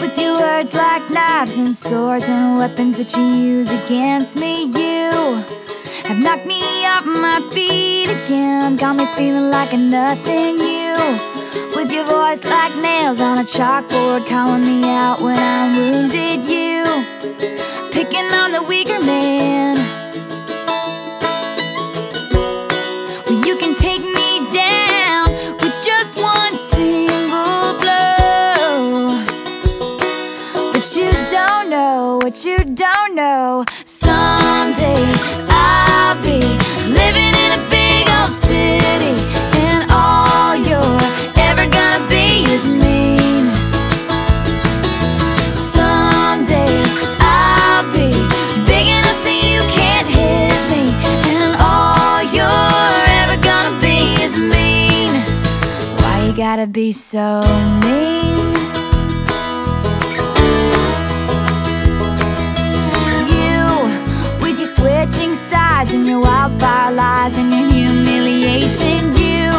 With your words like knives and swords and weapons that you use against me, you have knocked me off my feet again. Got me feeling like a nothing. You, with your voice like nails on a chalkboard, calling me out when I'm wounded. You, picking on the weaker man. What you don't know. Someday I'll be living in a big old city, and all you're ever gonna be is mean. Someday I'll be big enough so you can't hit me, and all you're ever gonna be is mean. Why you gotta be so mean? Your lies and your humiliation, you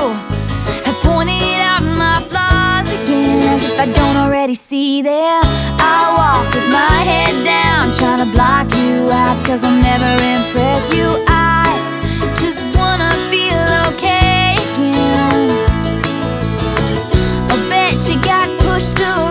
have pointed out my flaws again as if I don't already see them. I walk with my head down, trying to block you out, cause I'll never impress you. I just wanna feel okay again. I bet you got pushed around.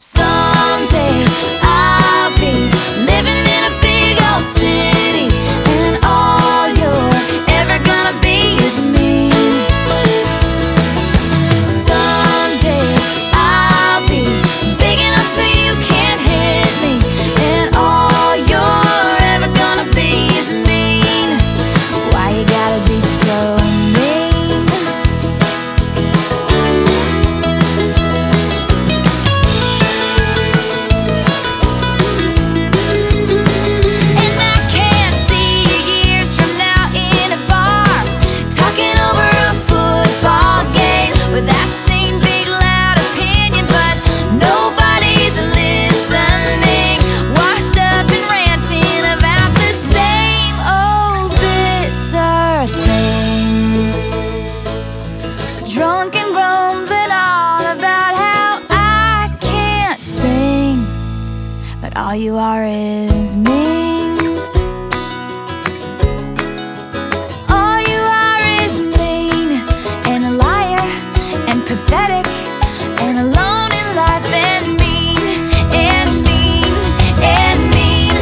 But all you are is mean. All you are is mean and a liar and pathetic and alone in life and mean and mean and mean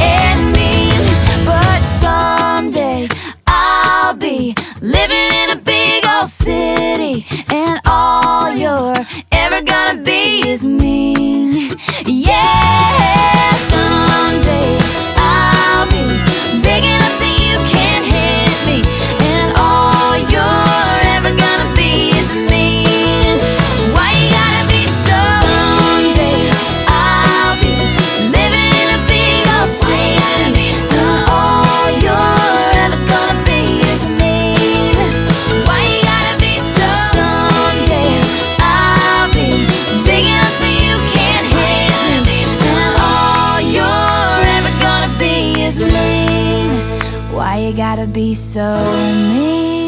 and mean. But someday I'll be living in a big old city and all you're ever gonna be is mean. Yeah, gotta be so mean?